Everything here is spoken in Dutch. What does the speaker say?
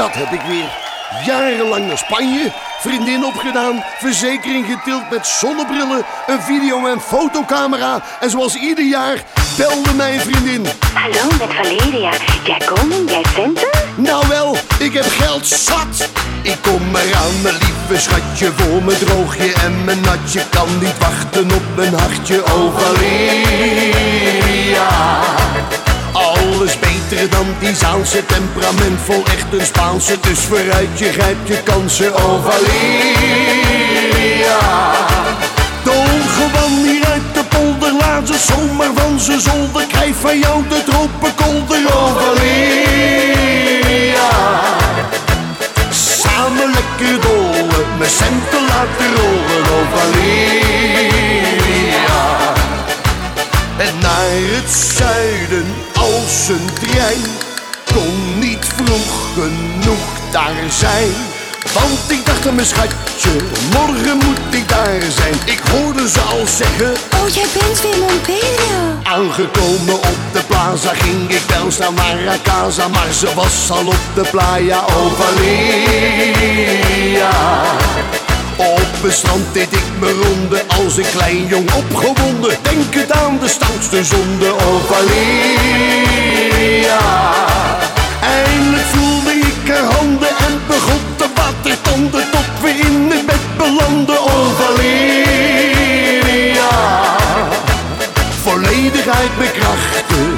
Dat heb ik weer. Jarenlang naar Spanje, vriendin opgedaan, verzekering getild met zonnebrillen, een video- en fotocamera. En zoals ieder jaar belde mijn vriendin. Hallo, met Valeria. Jij komen, jij centen? Nou wel, ik heb geld zat. Ik kom eraan, mijn lieve schatje, voor mijn droogje en mijn natje. Kan niet wachten op mijn hartje, oh Valeria. Beter dan die Zaanse temperamentvol, echt een Spaanse. Dus vooruit, je grijpt je kansen, oh Valeria. Gewoon hier uit de polder, laat ze zomaar van z'n zolder. Krijg van jou de tropenkolder, oh Valeria. Samen lekker dollen, mijn centen laten rollen, En naar het zuiden als een trein. Kon niet vroeg genoeg daar zijn. Want ik dacht aan mijn schatje, morgen moet ik daar zijn. Ik hoorde ze al zeggen, Oh, jij bent weer Montpellier. aangekomen op de plaza Ging ik wel snel naar haar casa, maar ze was al op de playa Oh Het strand deed ik me ronde als een klein jong opgewonden. Denk het aan de stoutste zonde, oh. Eindelijk voelde ik haar handen en begon te watertanden tot we in het bed belanden, oh Valeria. Volledig uit mijn krachten,